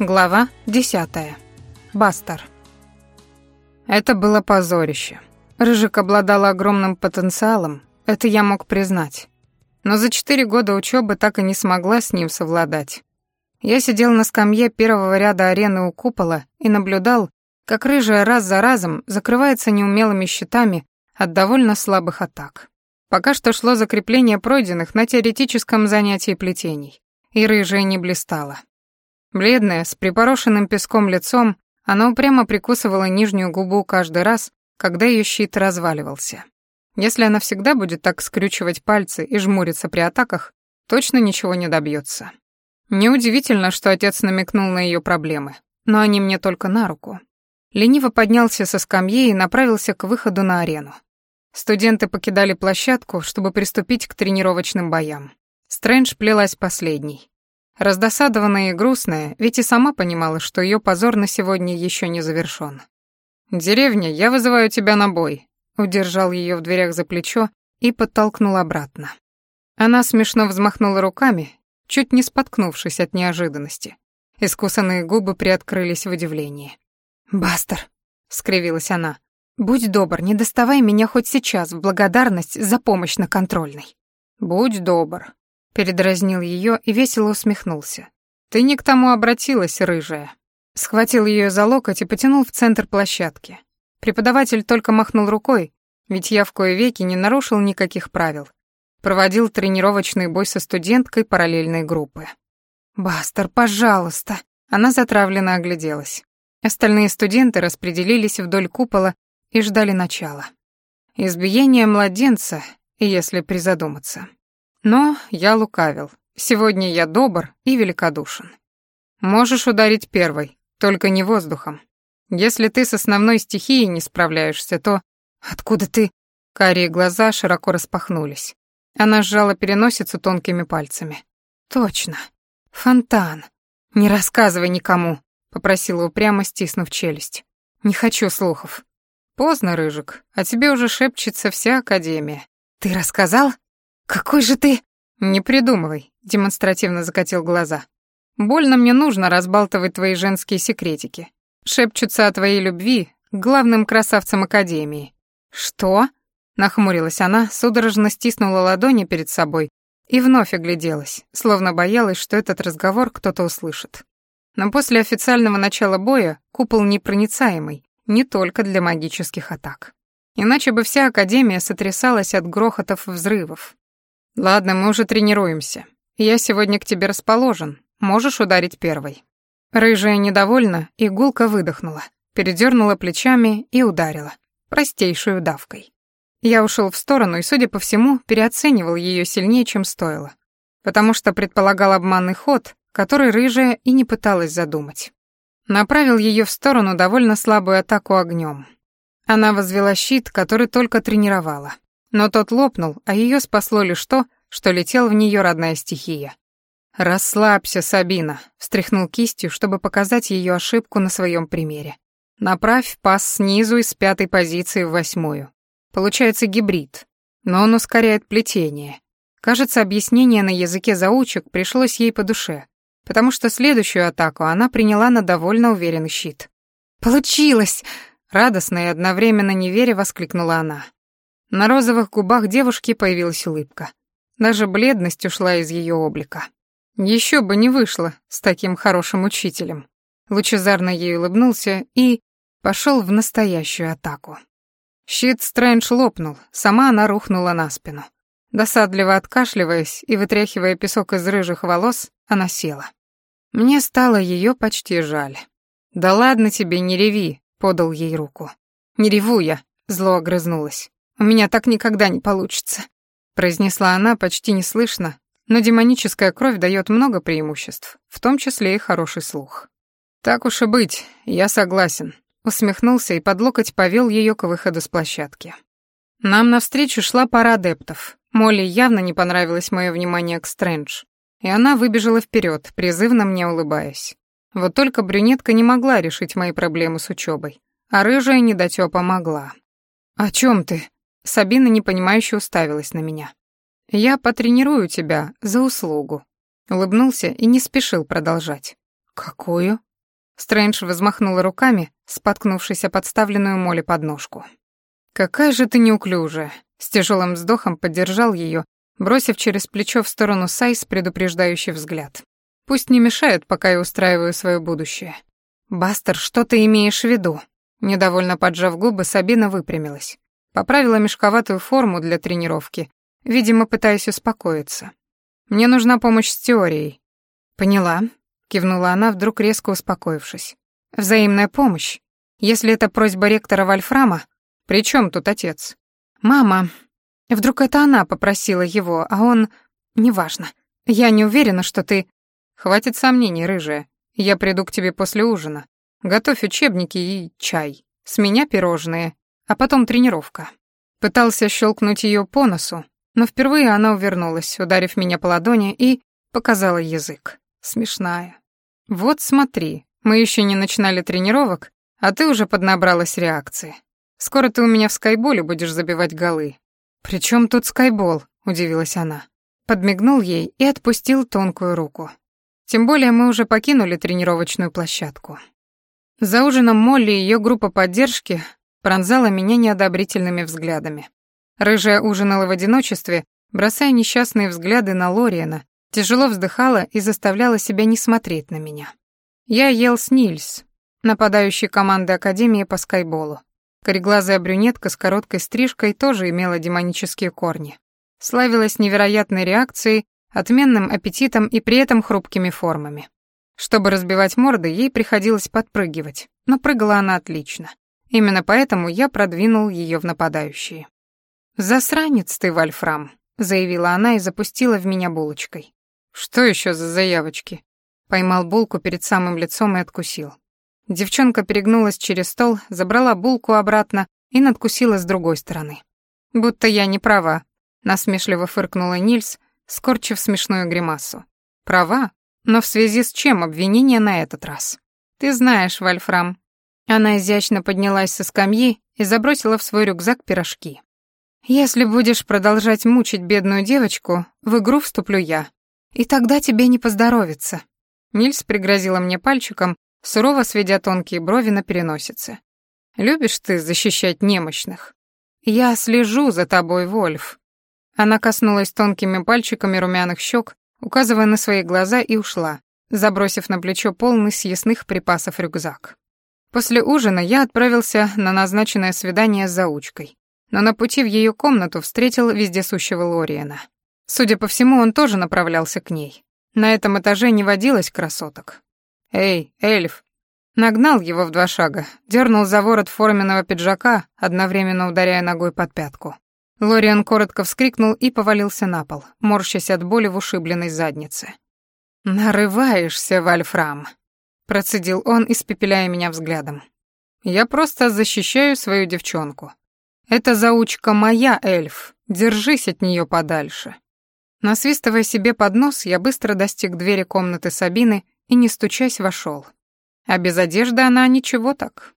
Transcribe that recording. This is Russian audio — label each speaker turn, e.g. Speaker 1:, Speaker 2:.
Speaker 1: Глава 10. Бастер. Это было позорище. Рыжик обладала огромным потенциалом, это я мог признать. Но за четыре года учебы так и не смогла с ним совладать. Я сидел на скамье первого ряда арены у купола и наблюдал, как рыжая раз за разом закрывается неумелыми щитами от довольно слабых атак. Пока что шло закрепление пройденных на теоретическом занятии плетений, и рыжая не блистала. Бледная, с припорошенным песком лицом, она упрямо прикусывала нижнюю губу каждый раз, когда ее щит разваливался. Если она всегда будет так скрючивать пальцы и жмуриться при атаках, точно ничего не добьется. Неудивительно, что отец намекнул на ее проблемы, но они мне только на руку. Лениво поднялся со скамьи и направился к выходу на арену. Студенты покидали площадку, чтобы приступить к тренировочным боям. Стрэндж плелась последней. Раздосадованная и грустная, ведь и сама понимала, что ее позор на сегодня еще не завершен. «Деревня, я вызываю тебя на бой», — удержал ее в дверях за плечо и подтолкнул обратно. Она смешно взмахнула руками, чуть не споткнувшись от неожиданности. Искусанные губы приоткрылись в удивлении. «Бастер», — скривилась она, — «будь добр, не доставай меня хоть сейчас в благодарность за помощь на контрольной». «Будь добр», Передразнил ее и весело усмехнулся. «Ты не к тому обратилась, рыжая». Схватил ее за локоть и потянул в центр площадки. Преподаватель только махнул рукой, ведь я в кое веки не нарушил никаких правил. Проводил тренировочный бой со студенткой параллельной группы. «Бастер, пожалуйста!» Она затравленно огляделась. Остальные студенты распределились вдоль купола и ждали начала. Избиение младенца, если призадуматься. Но я лукавил. Сегодня я добр и великодушен. Можешь ударить первой, только не воздухом. Если ты с основной стихией не справляешься, то... Откуда ты? Карие глаза широко распахнулись. Она сжала переносицу тонкими пальцами. Точно. Фонтан. Не рассказывай никому, попросила упрямо, стиснув челюсть. Не хочу слухов. Поздно, Рыжик, а тебе уже шепчется вся Академия. Ты рассказал? «Какой же ты...» «Не придумывай», — демонстративно закатил глаза. «Больно мне нужно разбалтывать твои женские секретики. Шепчутся о твоей любви главным красавцам Академии». «Что?» — нахмурилась она, судорожно стиснула ладони перед собой и вновь огляделась, словно боялась, что этот разговор кто-то услышит. Но после официального начала боя купол непроницаемый, не только для магических атак. Иначе бы вся Академия сотрясалась от грохотов взрывов, Ладно, мы уже тренируемся. Я сегодня к тебе расположен. Можешь ударить первой. Рыжая недовольна и гулко выдохнула, передернула плечами и ударила, простейшую давкой. Я ушел в сторону и, судя по всему, переоценивал ее сильнее, чем стоило, потому что предполагал обманный ход, который рыжая и не пыталась задумать. Направил ее в сторону довольно слабую атаку огнем. Она возвела щит, который только тренировала. Но тот лопнул, а ее спасло лишь то, что летел в нее родная стихия. «Расслабься, Сабина», — встряхнул кистью, чтобы показать ее ошибку на своем примере. «Направь пас снизу из пятой позиции в восьмую. Получается гибрид, но он ускоряет плетение. Кажется, объяснение на языке заучек пришлось ей по душе, потому что следующую атаку она приняла на довольно уверенный щит. «Получилось!» — радостно и одновременно не веря воскликнула она. На розовых губах девушки появилась улыбка. Даже бледность ушла из ее облика. Еще бы не вышло с таким хорошим учителем. Лучезарно ей улыбнулся и пошел в настоящую атаку. Щит Стрэндж лопнул, сама она рухнула на спину. Досадливо откашливаясь и вытряхивая песок из рыжих волос, она села. Мне стало ее почти жаль. «Да ладно тебе, не реви», — подал ей руку. «Не реву я», — зло огрызнулась. У меня так никогда не получится», — произнесла она почти неслышно, но демоническая кровь дает много преимуществ, в том числе и хороший слух. «Так уж и быть, я согласен», — усмехнулся и под локоть повел ее к выходу с площадки. Нам навстречу шла пара адептов. Молли явно не понравилось мое внимание к Стрэндж, и она выбежала вперед, призывно мне улыбаясь. Вот только брюнетка не могла решить мои проблемы с учебой, а рыжая недотёпа могла. «О чем ты?» Сабина непонимающе уставилась на меня. «Я потренирую тебя за услугу», — улыбнулся и не спешил продолжать. «Какую?» Стрэндж взмахнула руками, споткнувшись о подставленную Молли подножку. «Какая же ты неуклюжая!» С тяжелым вздохом поддержал ее, бросив через плечо в сторону Сайс предупреждающий взгляд. «Пусть не мешают, пока я устраиваю свое будущее». «Бастер, что ты имеешь в виду?» Недовольно поджав губы, Сабина выпрямилась. Поправила мешковатую форму для тренировки, видимо, пытаясь успокоиться. «Мне нужна помощь с теорией». «Поняла», — кивнула она, вдруг резко успокоившись. «Взаимная помощь. Если это просьба ректора Вольфрама, при чем тут отец? Мама. Вдруг это она попросила его, а он... Неважно. Я не уверена, что ты... Хватит сомнений, рыжая. Я приду к тебе после ужина. Готовь учебники и чай. С меня пирожные, а потом тренировка. Пытался щелкнуть ее по носу, но впервые она увернулась, ударив меня по ладони и показала язык. Смешная. Вот смотри, мы еще не начинали тренировок, а ты уже поднабралась реакции. Скоро ты у меня в скайболе будешь забивать голы». «При чем тут скайбол?» — удивилась она. Подмигнул ей и отпустил тонкую руку. Тем более мы уже покинули тренировочную площадку. За ужином Молли и ее группа поддержки пронзала меня неодобрительными взглядами. Рыжая ужинала в одиночестве, бросая несчастные взгляды на Лориена, тяжело вздыхала и заставляла себя не смотреть на меня. Я ел с Нильс, нападающей команды Академии по скайболу. Кореглазая брюнетка с короткой стрижкой тоже имела демонические корни. Славилась невероятной реакцией, отменным аппетитом и при этом хрупкими формами. Чтобы разбивать морды, ей приходилось подпрыгивать, но прыгала она отлично. Именно поэтому я продвинул ее в нападающие. «Засранец ты, Вольфрам», — заявила она и запустила в меня булочкой. «Что еще за заявочки?» Поймал булку перед самым лицом и откусил. Девчонка перегнулась через стол, забрала булку обратно и надкусила с другой стороны. «Будто я не права», — насмешливо фыркнула Нильс, скорчив смешную гримасу. «Права? Но в связи с чем обвинение на этот раз?» «Ты знаешь, Вольфрам». Она изящно поднялась со скамьи и забросила в свой рюкзак пирожки. «Если будешь продолжать мучить бедную девочку, в игру вступлю я. И тогда тебе не поздоровится». Нильс пригрозила мне пальчиком, сурово сведя тонкие брови на переносице. «Любишь ты защищать немощных?» «Я слежу за тобой, Вольф». Она коснулась тонкими пальчиками румяных щек, указывая на свои глаза, и ушла, забросив на плечо полный съестных припасов рюкзак. После ужина я отправился на назначенное свидание с заучкой, но на пути в ее комнату встретил вездесущего Лориена. Судя по всему, он тоже направлялся к ней. На этом этаже не водилось красоток. «Эй, эльф!» Нагнал его в два шага, дернул за ворот форменного пиджака, одновременно ударяя ногой под пятку. Лориан коротко вскрикнул и повалился на пол, морщась от боли в ушибленной заднице. «Нарываешься, Вальфрам», — процедил он, испепеляя меня взглядом. «Я просто защищаю свою девчонку. Это заучка моя, эльф, держись от нее подальше». Насвистывая себе под нос, я быстро достиг двери комнаты Сабины и, не стучась, вошел. А без одежды она ничего так.